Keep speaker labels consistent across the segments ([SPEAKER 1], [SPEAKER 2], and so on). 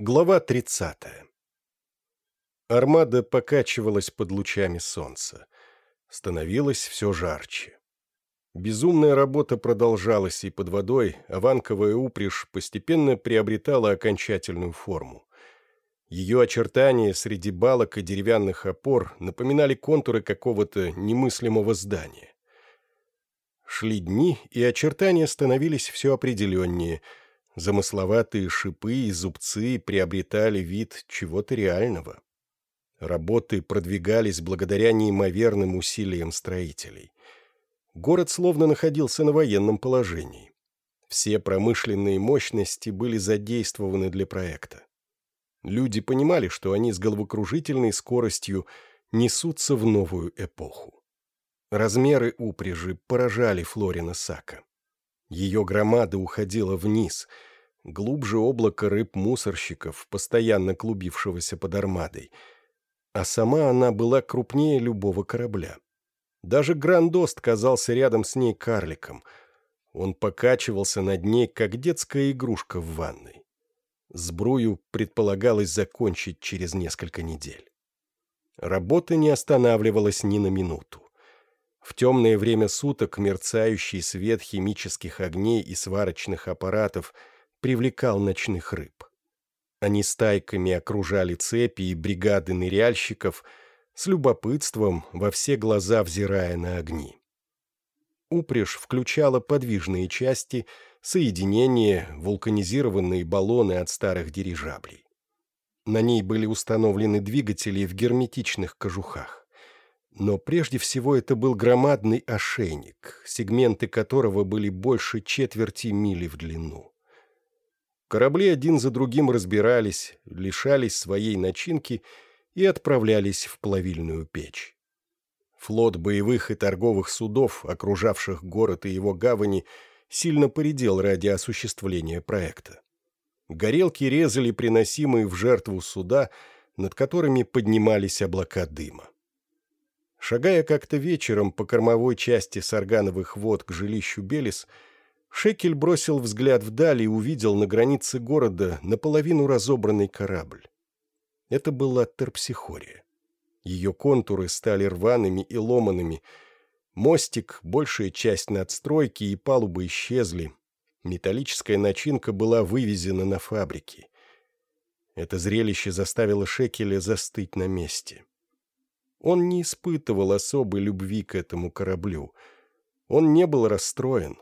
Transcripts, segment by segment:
[SPEAKER 1] Глава 30. Армада покачивалась под лучами солнца. Становилось все жарче. Безумная работа продолжалась, и под водой аванковая упряжь постепенно приобретала окончательную форму. Ее очертания среди балок и деревянных опор напоминали контуры какого-то немыслимого здания. Шли дни, и очертания становились все определеннее – Замысловатые шипы и зубцы приобретали вид чего-то реального. Работы продвигались благодаря неимоверным усилиям строителей. Город словно находился на военном положении. Все промышленные мощности были задействованы для проекта. Люди понимали, что они с головокружительной скоростью несутся в новую эпоху. Размеры упряжи поражали Флорина Сака. Ее громада уходила вниз — глубже облака рыб-мусорщиков, постоянно клубившегося под армадой. А сама она была крупнее любого корабля. Даже Грандост казался рядом с ней карликом. Он покачивался над ней, как детская игрушка в ванной. Сбрую предполагалось закончить через несколько недель. Работа не останавливалась ни на минуту. В темное время суток мерцающий свет химических огней и сварочных аппаратов – привлекал ночных рыб. Они стайками окружали цепи и бригады ныряльщиков, с любопытством во все глаза взирая на огни. Упряжь включала подвижные части, соединения, вулканизированные баллоны от старых дирижаблей. На ней были установлены двигатели в герметичных кожухах. Но прежде всего это был громадный ошейник, сегменты которого были больше четверти мили в длину. Корабли один за другим разбирались, лишались своей начинки и отправлялись в плавильную печь. Флот боевых и торговых судов, окружавших город и его гавани, сильно поредел ради осуществления проекта. Горелки резали приносимые в жертву суда, над которыми поднимались облака дыма. Шагая как-то вечером по кормовой части саргановых вод к жилищу Белис, Шекель бросил взгляд вдаль и увидел на границе города наполовину разобранный корабль. Это была Терпсихория. Ее контуры стали рваными и ломанными. Мостик, большая часть надстройки и палубы исчезли. Металлическая начинка была вывезена на фабрики. Это зрелище заставило Шекеля застыть на месте. Он не испытывал особой любви к этому кораблю. Он не был расстроен.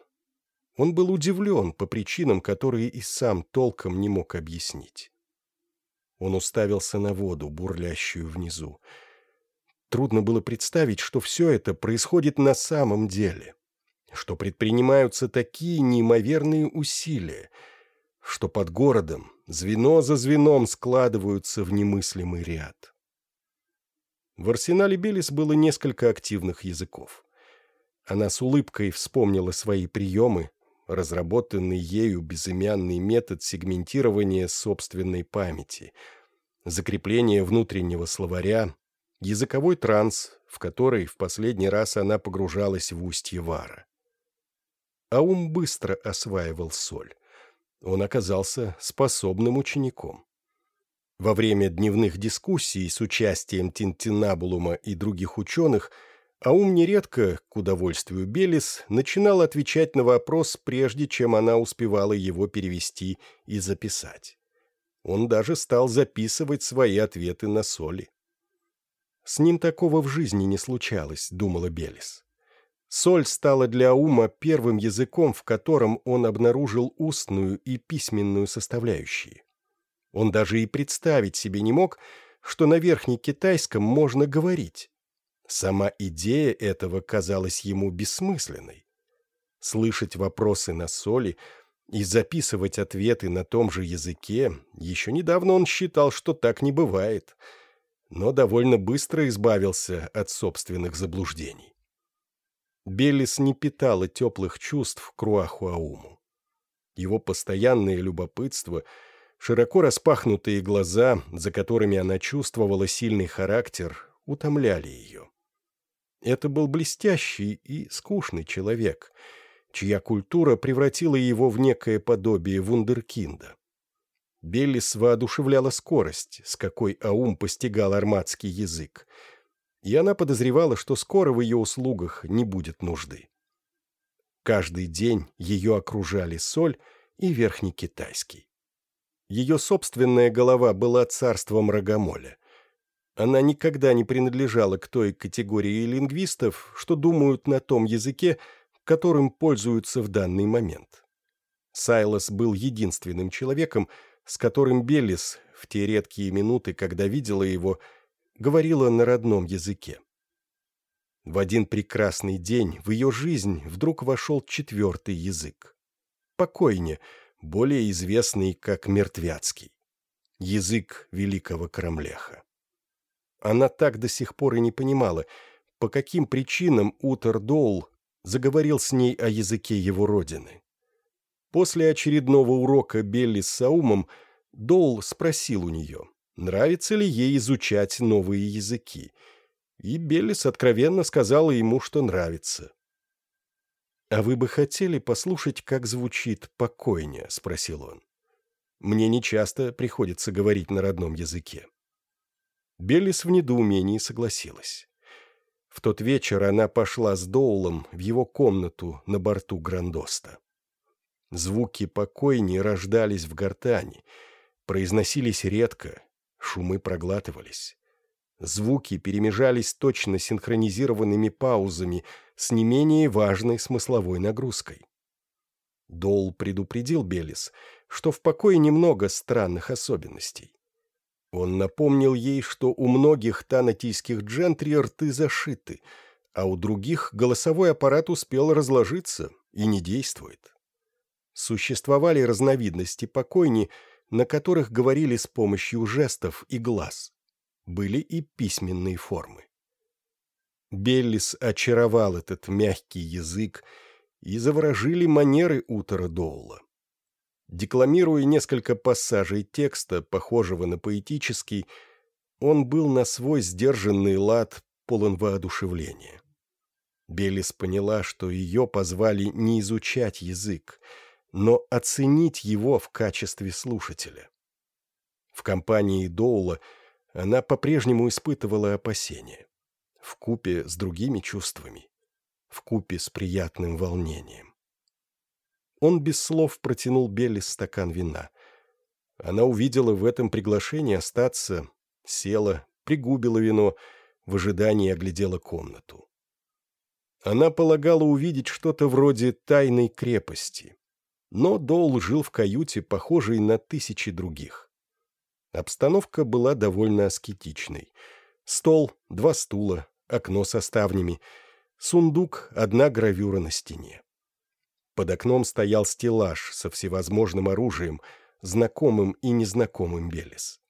[SPEAKER 1] Он был удивлен по причинам, которые и сам толком не мог объяснить. Он уставился на воду, бурлящую внизу. Трудно было представить, что все это происходит на самом деле, что предпринимаются такие неимоверные усилия, что под городом звено за звеном складываются в немыслимый ряд. В арсенале Белис было несколько активных языков. Она с улыбкой вспомнила свои приемы, разработанный ею безымянный метод сегментирования собственной памяти, закрепление внутреннего словаря, языковой транс, в который в последний раз она погружалась в устье Вара. А ум быстро осваивал соль. Он оказался способным учеником. Во время дневных дискуссий с участием Тинтинабулума и других ученых – а ум нередко, к удовольствию Белис, начинал отвечать на вопрос, прежде чем она успевала его перевести и записать. Он даже стал записывать свои ответы на соли. «С ним такого в жизни не случалось», — думала Белис. Соль стала для ума первым языком, в котором он обнаружил устную и письменную составляющие. Он даже и представить себе не мог, что на верхнекитайском можно говорить. Сама идея этого казалась ему бессмысленной. Слышать вопросы на соли и записывать ответы на том же языке, еще недавно он считал, что так не бывает, но довольно быстро избавился от собственных заблуждений. Беллис не питала теплых чувств к Руахуауму. Его постоянное любопытство, широко распахнутые глаза, за которыми она чувствовала сильный характер, утомляли ее. Это был блестящий и скучный человек, чья культура превратила его в некое подобие вундеркинда. Беллис воодушевляла скорость, с какой Аум постигал арматский язык, и она подозревала, что скоро в ее услугах не будет нужды. Каждый день ее окружали соль и верхний китайский. Ее собственная голова была царством рогомоля. Она никогда не принадлежала к той категории лингвистов, что думают на том языке, которым пользуются в данный момент. Сайлос был единственным человеком, с которым Беллис в те редкие минуты, когда видела его, говорила на родном языке. В один прекрасный день в ее жизнь вдруг вошел четвертый язык. Покойне, более известный как мертвяцкий. Язык великого Крамлеха. Она так до сих пор и не понимала, по каким причинам Утер Доул заговорил с ней о языке его родины. После очередного урока Беллис с Аумом Доул спросил у нее, нравится ли ей изучать новые языки, и Беллис откровенно сказала ему, что нравится. «А вы бы хотели послушать, как звучит покойня?» — спросил он. «Мне нечасто приходится говорить на родном языке». Беллис в недоумении согласилась. В тот вечер она пошла с Доулом в его комнату на борту Грандоста. Звуки покойни рождались в гортани, произносились редко, шумы проглатывались. Звуки перемежались точно синхронизированными паузами с не менее важной смысловой нагрузкой. Дол предупредил Белис, что в покое немного странных особенностей. Он напомнил ей, что у многих танатийских джентри рты зашиты, а у других голосовой аппарат успел разложиться и не действует. Существовали разновидности покойни, на которых говорили с помощью жестов и глаз были и письменные формы. Беллис очаровал этот мягкий язык, и заворожили манеры Утора Доула. Декламируя несколько пассажей текста, похожего на поэтический, он был на свой сдержанный лад полон воодушевления. Белис поняла, что ее позвали не изучать язык, но оценить его в качестве слушателя. В компании Доула – она по-прежнему испытывала опасения. В купе с другими чувствами. В купе с приятным волнением. Он без слов протянул Белли стакан вина. Она увидела в этом приглашении остаться, села, пригубила вино, в ожидании оглядела комнату. Она полагала увидеть что-то вроде тайной крепости, но Доул жил в каюте, похожей на тысячи других. Обстановка была довольно аскетичной. Стол, два стула, окно со ставнями, сундук, одна гравюра на стене. Под окном стоял стеллаж со всевозможным оружием, знакомым и незнакомым Белес.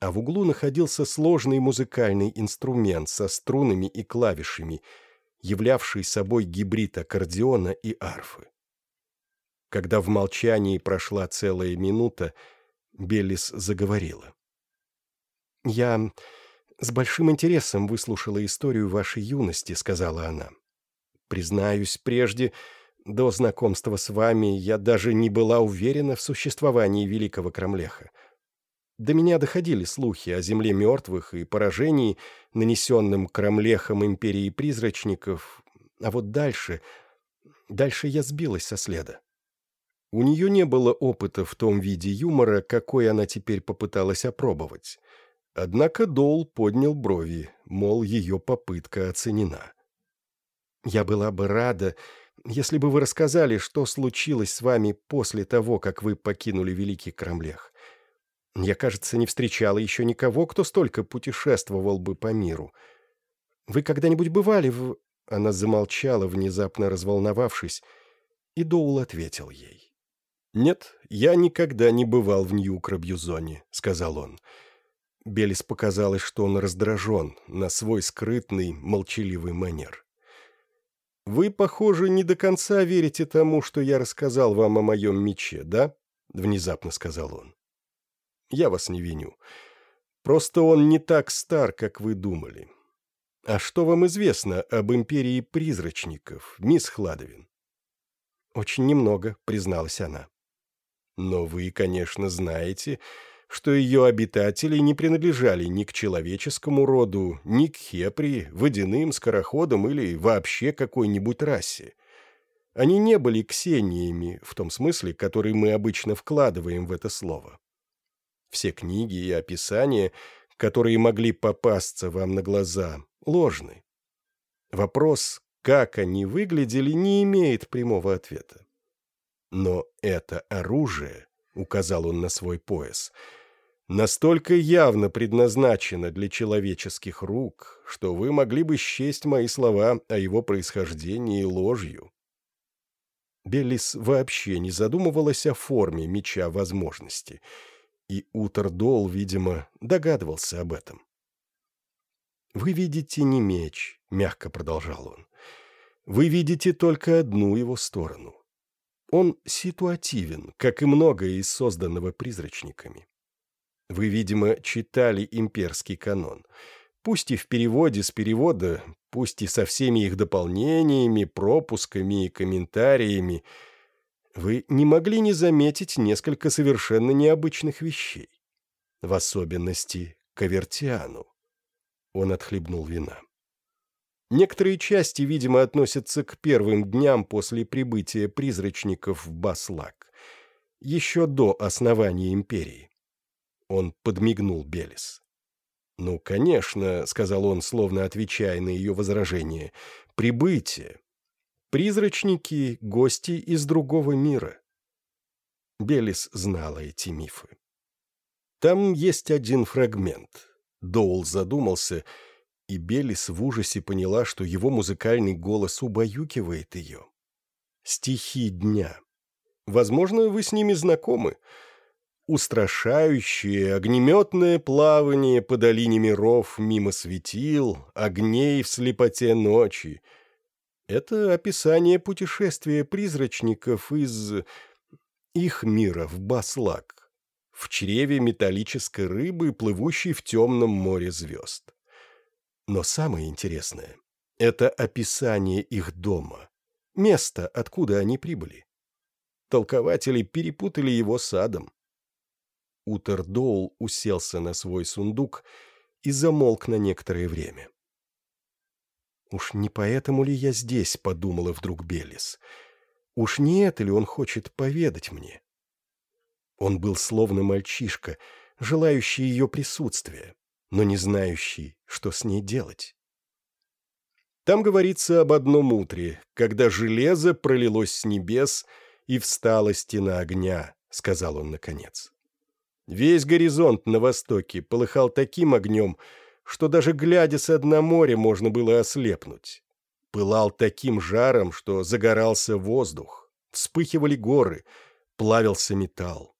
[SPEAKER 1] А в углу находился сложный музыкальный инструмент со струнами и клавишами, являвший собой гибрид аккордеона и арфы. Когда в молчании прошла целая минута, Беллис заговорила. «Я с большим интересом выслушала историю вашей юности», — сказала она. «Признаюсь, прежде, до знакомства с вами, я даже не была уверена в существовании великого Крамлеха. До меня доходили слухи о земле мертвых и поражении, нанесенном Крамлехом империи призрачников, а вот дальше... Дальше я сбилась со следа. У нее не было опыта в том виде юмора, какой она теперь попыталась опробовать. Однако Доул поднял брови, мол, ее попытка оценена. «Я была бы рада, если бы вы рассказали, что случилось с вами после того, как вы покинули Великий Крамлех. Я, кажется, не встречала еще никого, кто столько путешествовал бы по миру. Вы когда-нибудь бывали в...» Она замолчала, внезапно разволновавшись, и Доул ответил ей. «Нет, я никогда не бывал в Нью-Крабьюзоне», — сказал он. Белис показалось, что он раздражен на свой скрытный, молчаливый манер. «Вы, похоже, не до конца верите тому, что я рассказал вам о моем мече, да?» — внезапно сказал он. «Я вас не виню. Просто он не так стар, как вы думали. А что вам известно об империи призрачников, мисс Хладовин?» «Очень немного», — призналась она. Но вы, конечно, знаете, что ее обитатели не принадлежали ни к человеческому роду, ни к хепри, водяным, скороходам или вообще какой-нибудь расе. Они не были ксениями, в том смысле, который мы обычно вкладываем в это слово. Все книги и описания, которые могли попасться вам на глаза, ложны. Вопрос, как они выглядели, не имеет прямого ответа. Но это оружие, указал он на свой пояс, настолько явно предназначено для человеческих рук, что вы могли бы счесть мои слова о его происхождении ложью. Беллис вообще не задумывалась о форме меча возможности, и Утердол, видимо, догадывался об этом. «Вы видите не меч», — мягко продолжал он. «Вы видите только одну его сторону. Он ситуативен, как и многое из созданного призрачниками. Вы, видимо, читали имперский канон. Пусть и в переводе с перевода, пусть и со всеми их дополнениями, пропусками и комментариями, вы не могли не заметить несколько совершенно необычных вещей. В особенности Кавертиану. Он отхлебнул вина. Некоторые части, видимо, относятся к первым дням после прибытия призрачников в Баслак, еще до основания империи. Он подмигнул Белис. «Ну, конечно», — сказал он, словно отвечая на ее возражение, — «прибытие. Призрачники — гости из другого мира». Белис знала эти мифы. Там есть один фрагмент. Доул задумался — и Белис в ужасе поняла, что его музыкальный голос убаюкивает ее. Стихи дня. Возможно, вы с ними знакомы. Устрашающее огнеметное плавание по долине миров мимо светил, огней в слепоте ночи. Это описание путешествия призрачников из их мира в Баслак, в чреве металлической рыбы, плывущей в темном море звезд. Но самое интересное — это описание их дома, место, откуда они прибыли. Толкователи перепутали его с адом. Утердоул уселся на свой сундук и замолк на некоторое время. «Уж не поэтому ли я здесь?» — подумала вдруг Белис. «Уж не это ли он хочет поведать мне?» Он был словно мальчишка, желающий ее присутствия но не знающий, что с ней делать. Там говорится об одном утре, когда железо пролилось с небес и встала стена огня, — сказал он наконец. Весь горизонт на востоке полыхал таким огнем, что даже глядя с дна моря можно было ослепнуть. Пылал таким жаром, что загорался воздух, вспыхивали горы, плавился металл.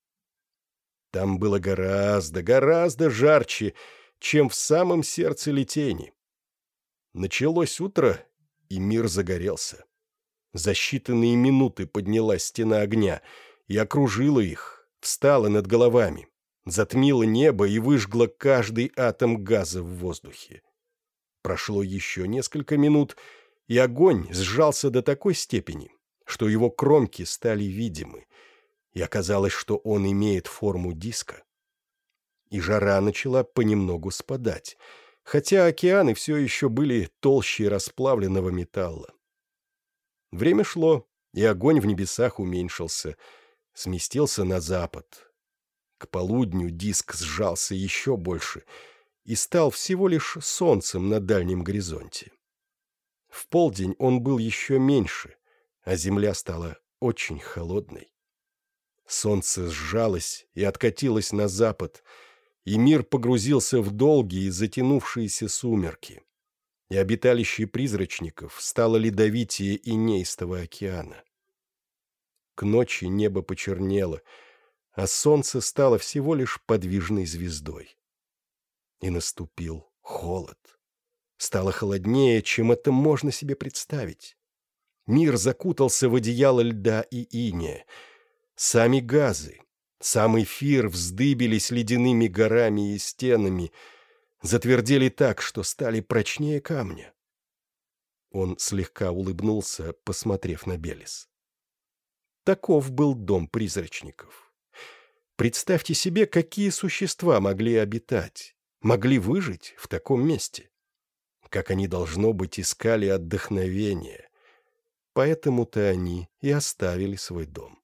[SPEAKER 1] Там было гораздо, гораздо жарче, чем в самом сердце летени. Началось утро, и мир загорелся. За считанные минуты поднялась стена огня и окружила их, встала над головами, затмила небо и выжгла каждый атом газа в воздухе. Прошло еще несколько минут, и огонь сжался до такой степени, что его кромки стали видимы, и оказалось, что он имеет форму диска и жара начала понемногу спадать, хотя океаны все еще были толще расплавленного металла. Время шло, и огонь в небесах уменьшился, сместился на запад. К полудню диск сжался еще больше и стал всего лишь солнцем на дальнем горизонте. В полдень он был еще меньше, а земля стала очень холодной. Солнце сжалось и откатилось на запад, и мир погрузился в долгие затянувшиеся сумерки, и обиталище призрачников стало ледовитее и неистого океана. К ночи небо почернело, а солнце стало всего лишь подвижной звездой. И наступил холод. Стало холоднее, чем это можно себе представить. Мир закутался в одеяло льда и иния. Сами газы, сам эфир вздыбились ледяными горами и стенами, затвердели так, что стали прочнее камня. Он слегка улыбнулся, посмотрев на Белис. Таков был дом призрачников. Представьте себе, какие существа могли обитать, могли выжить в таком месте. Как они, должно быть, искали отдохновение. Поэтому-то они и оставили свой дом.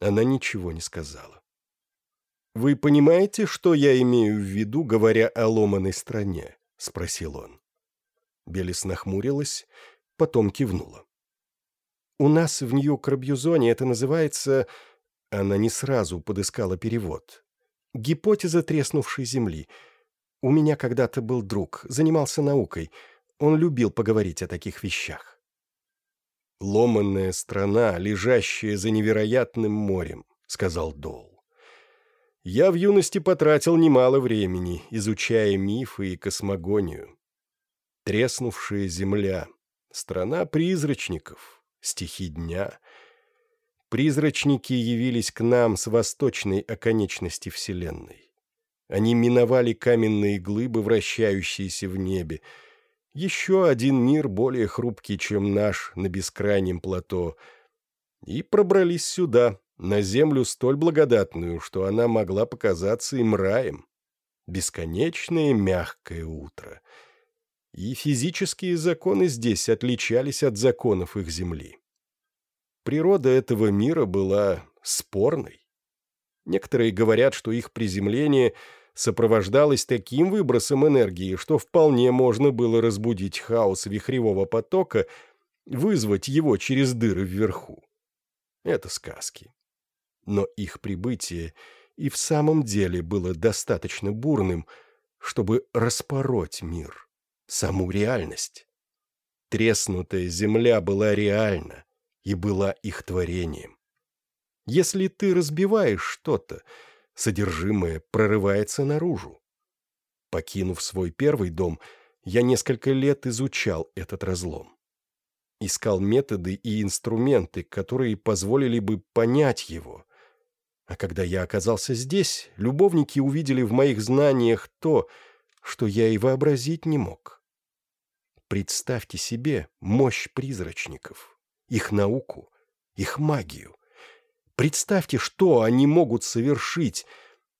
[SPEAKER 1] Она ничего не сказала. «Вы понимаете, что я имею в виду, говоря о ломаной стране?» — спросил он. Белис нахмурилась, потом кивнула. «У нас в Нью-Крабьюзоне это называется...» Она не сразу подыскала перевод. «Гипотеза треснувшей земли. У меня когда-то был друг, занимался наукой. Он любил поговорить о таких вещах». «Ломанная страна, лежащая за невероятным морем», — сказал Дол. «Я в юности потратил немало времени, изучая мифы и космогонию. Треснувшая земля, страна призрачников, стихи дня. Призрачники явились к нам с восточной оконечности Вселенной. Они миновали каменные глыбы, вращающиеся в небе. Еще один мир, более хрупкий, чем наш, на бескрайнем плато. И пробрались сюда, на землю столь благодатную, что она могла показаться им раем. Бесконечное мягкое утро — и физические законы здесь отличались от законов их Земли. Природа этого мира была спорной. Некоторые говорят, что их приземление сопровождалось таким выбросом энергии, что вполне можно было разбудить хаос вихревого потока, вызвать его через дыры вверху. Это сказки. Но их прибытие и в самом деле было достаточно бурным, чтобы распороть мир саму реальность. Треснутая земля была реальна и была их творением. Если ты разбиваешь что-то, содержимое прорывается наружу. Покинув свой первый дом, я несколько лет изучал этот разлом. Искал методы и инструменты, которые позволили бы понять его. А когда я оказался здесь, любовники увидели в моих знаниях то, что я и вообразить не мог. Представьте себе мощь призрачников, их науку, их магию. Представьте, что они могут совершить,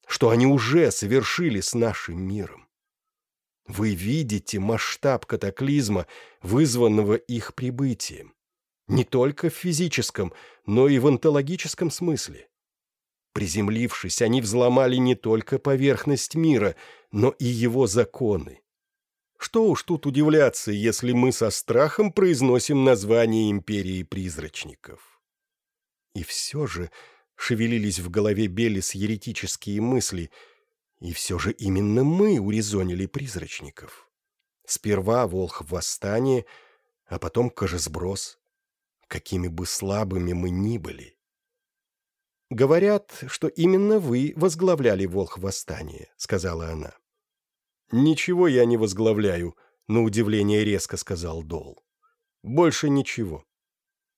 [SPEAKER 1] что они уже совершили с нашим миром. Вы видите масштаб катаклизма, вызванного их прибытием. Не только в физическом, но и в онтологическом смысле. Приземлившись, они взломали не только поверхность мира, но и его законы. Что уж тут удивляться, если мы со страхом произносим название империи призрачников. И все же шевелились в голове Белис еретические мысли, и все же именно мы урезонили призрачников. Сперва волх восстание, а потом кожесброс. Какими бы слабыми мы ни были. «Говорят, что именно вы возглавляли Волх восстание», — сказала она. «Ничего я не возглавляю», — на удивление резко сказал Дол. «Больше ничего.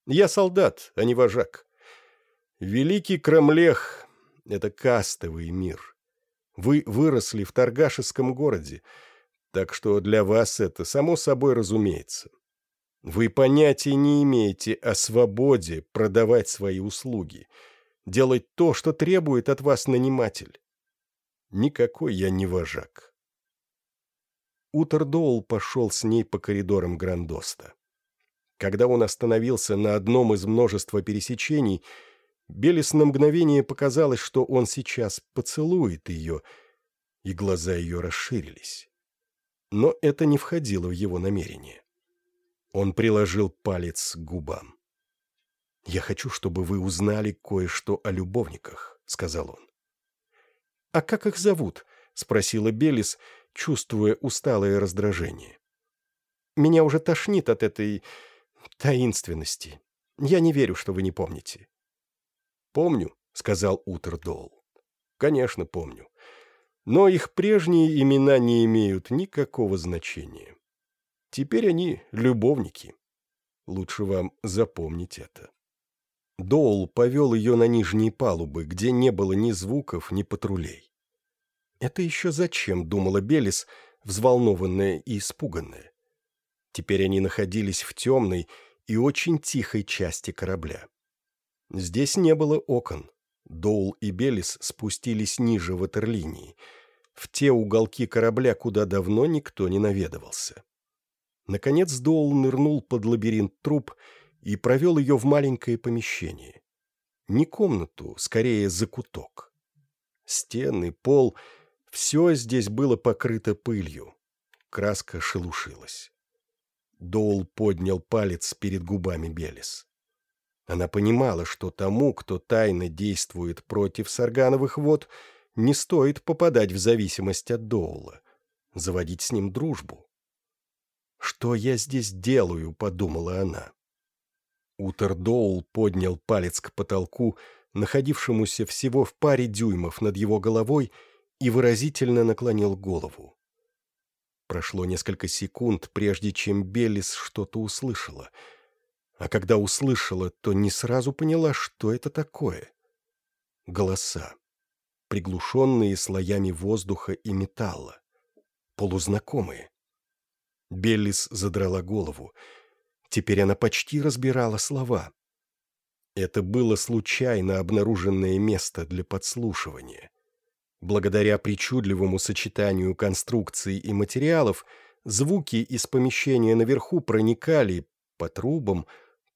[SPEAKER 1] Я солдат, а не вожак. Великий Крамлех — это кастовый мир. Вы выросли в торгашеском городе, так что для вас это само собой разумеется. Вы понятия не имеете о свободе продавать свои услуги — делать то, что требует от вас наниматель. Никакой я не вожак. Утердоул пошел с ней по коридорам Грандоста. Когда он остановился на одном из множества пересечений, Белис на мгновение показалось, что он сейчас поцелует ее, и глаза ее расширились. Но это не входило в его намерение. Он приложил палец к губам. «Я хочу, чтобы вы узнали кое-что о любовниках», — сказал он. «А как их зовут?» — спросила Белис, чувствуя усталое раздражение. «Меня уже тошнит от этой таинственности. Я не верю, что вы не помните». «Помню», — сказал Утердол. «Конечно, помню. Но их прежние имена не имеют никакого значения. Теперь они любовники. Лучше вам запомнить это». Доул повел ее на нижние палубы, где не было ни звуков, ни патрулей. «Это еще зачем?» — думала Белис, взволнованная и испуганная. Теперь они находились в темной и очень тихой части корабля. Здесь не было окон. Доул и Белис спустились ниже ватерлинии, в те уголки корабля, куда давно никто не наведывался. Наконец Доул нырнул под лабиринт труб и провел ее в маленькое помещение. Не комнату, скорее закуток. Стены, пол — все здесь было покрыто пылью. Краска шелушилась. Доул поднял палец перед губами Белис. Она понимала, что тому, кто тайно действует против саргановых вод, не стоит попадать в зависимость от Доула, заводить с ним дружбу. «Что я здесь делаю?» — подумала она. Утер Доул поднял палец к потолку, находившемуся всего в паре дюймов над его головой, и выразительно наклонил голову. Прошло несколько секунд, прежде чем Беллис что-то услышала — а когда услышала, то не сразу поняла, что это такое. Голоса, приглушенные слоями воздуха и металла, полузнакомые. Беллис задрала голову. Теперь она почти разбирала слова. Это было случайно обнаруженное место для подслушивания. Благодаря причудливому сочетанию конструкций и материалов, звуки из помещения наверху проникали по трубам,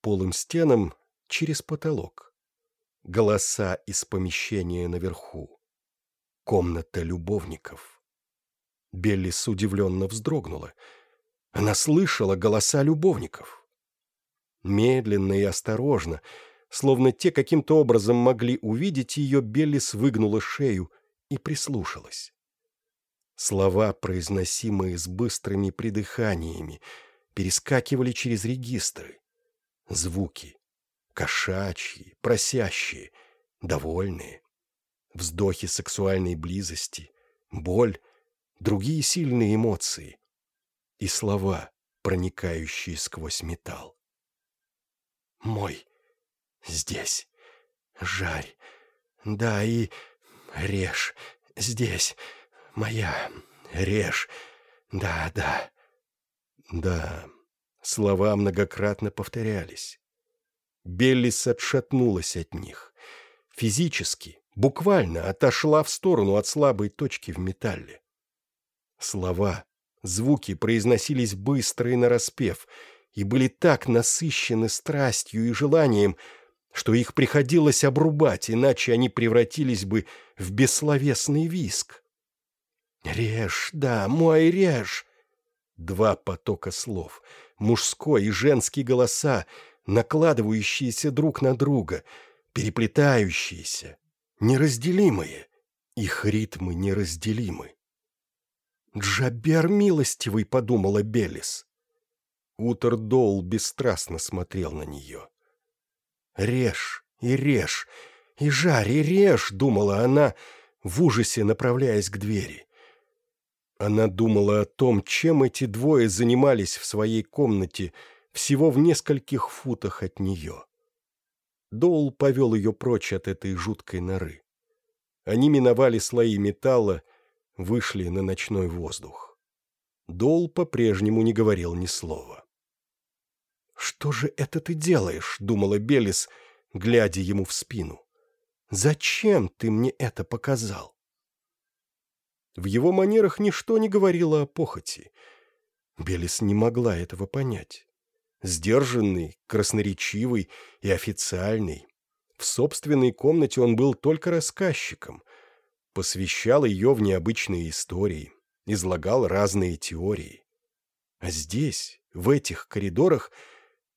[SPEAKER 1] полым стенам через потолок. Голоса из помещения наверху. Комната любовников. Беллис удивленно вздрогнула. Она слышала голоса любовников. Медленно и осторожно, словно те каким-то образом могли увидеть ее, Беллис выгнула шею и прислушалась. Слова, произносимые с быстрыми придыханиями, перескакивали через регистры. Звуки. Кошачьи, просящие, довольные. Вздохи сексуальной близости, боль, другие сильные эмоции. И слова, проникающие сквозь металл. «Мой здесь. Жарь. Да, и режь. Здесь. Моя. Режь. Да, да. Да, Слова многократно повторялись. Беллис отшатнулась от них. Физически, буквально отошла в сторону от слабой точки в металле. Слова, звуки произносились быстро и нараспев, и были так насыщены страстью и желанием, что их приходилось обрубать, иначе они превратились бы в бессловесный виск. «Режь, да, мой режь!» Два потока слов — мужской и женский голоса, накладывающиеся друг на друга, переплетающиеся, неразделимые. Их ритмы неразделимы. «Джабер милостивый», — подумала Белис. Утердоул бесстрастно смотрел на нее. «Режь и режь, и жарь и режь», — думала она, в ужасе направляясь к двери. Она думала о том, чем эти двое занимались в своей комнате, всего в нескольких футах от нее. Доул повел ее прочь от этой жуткой норы. Они миновали слои металла, вышли на ночной воздух. Доул по-прежнему не говорил ни слова. «Что же это ты делаешь?» — думала Белис, глядя ему в спину. «Зачем ты мне это показал?» В его манерах ничто не говорило о похоти. Белис не могла этого понять. Сдержанный, красноречивый и официальный. В собственной комнате он был только рассказчиком. Посвящал ее в необычные истории, излагал разные теории. А здесь, в этих коридорах,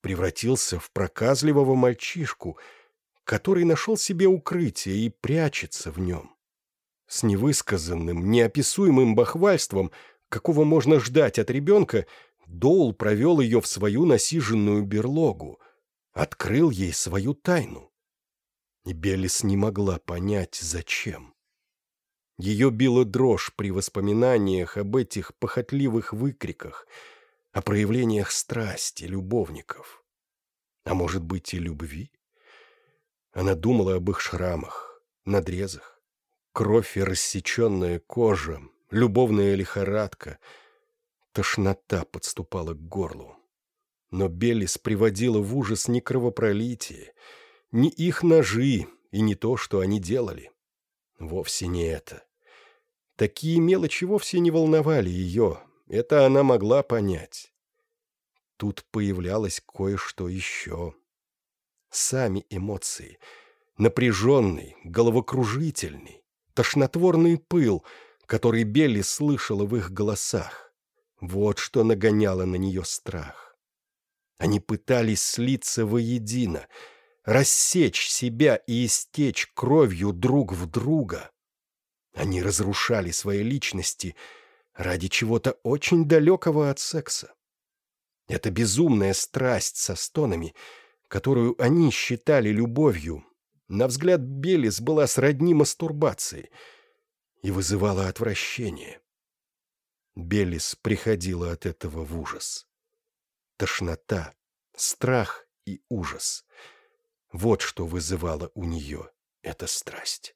[SPEAKER 1] превратился в проказливого мальчишку, который нашел себе укрытие и прячется в нем с невысказанным, неописуемым бахвальством, какого можно ждать от ребенка, Доул провел ее в свою насиженную берлогу, открыл ей свою тайну. Белис не могла понять, зачем. Ее била дрожь при воспоминаниях об этих похотливых выкриках, о проявлениях страсти любовников. А может быть и любви? Она думала об их шрамах, надрезах, Кровь и рассеченная кожа, любовная лихорадка. Тошнота подступала к горлу. Но Белис приводила в ужас не кровопролитие, не их ножи и не то, что они делали. Вовсе не это. Такие мелочи вовсе не волновали ее, это она могла понять. Тут появлялось кое-что еще. Сами эмоции. Напряженный, головокружительный, тошнотворный пыл, который Белли слышала в их голосах. Вот что нагоняло на нее страх. Они пытались слиться воедино, рассечь себя и истечь кровью друг в друга. Они разрушали свои личности ради чего-то очень далекого от секса. Эта безумная страсть со стонами, которую они считали любовью, на взгляд Белис была сродни мастурбации и вызывала отвращение. Белис приходила от этого в ужас. Тошнота, страх и ужас — вот что вызывало у нее эта страсть.